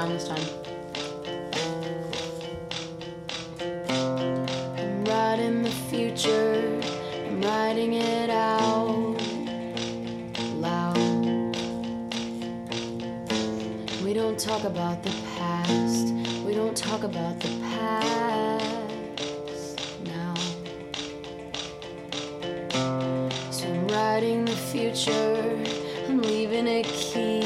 down this time. I'm writing the future, I'm writing it out loud. We don't talk about the past, we don't talk about the past now. So I'm writing the future, I'm leaving it key